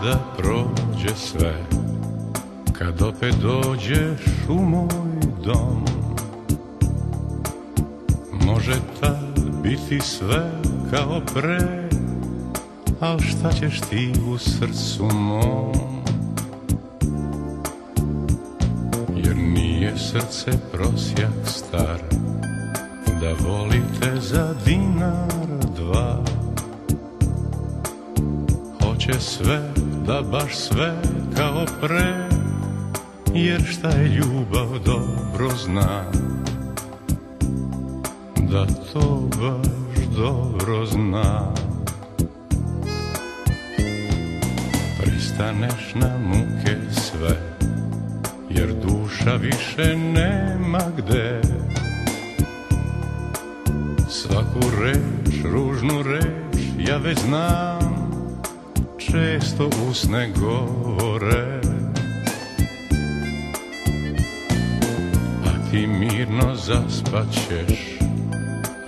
kada prođe sve. Kad opet dođeš u moj dom Može tad biti sve kao pre Al šta ćeš ti u srcu mom? Jer nije srce prosjak star Da volite za dinar dva Hoće sve, da baš sve kao pre Jer šta je ljubav dobro zna. Da to baš dobro zna. Pristaneš na muke sve Jer duša više nema gde. Svaku reč, ružnu reč ja već znam Često usne govore A ti mirno zaspaćeš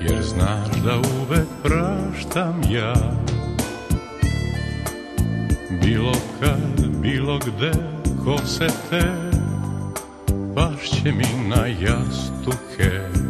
Jer znaš da uvek praštam ja. Bilo kad, bilo gde, ko se te Pašće mi na jastuke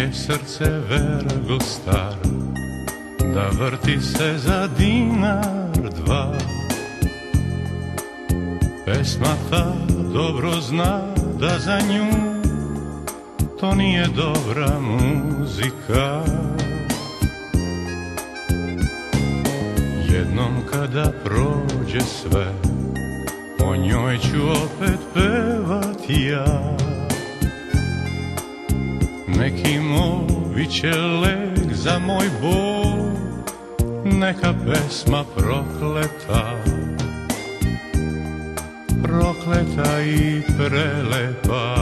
Nije srce vergo star Da vrti se za dinar dva. Pesma ta dobro zna da za nju To nije dobra muzika. Jednom kada prođe sve O njoj ću opet pevat ja neki moj će lek za moj bol Neka pesma prokleta. Prokleta i prelepa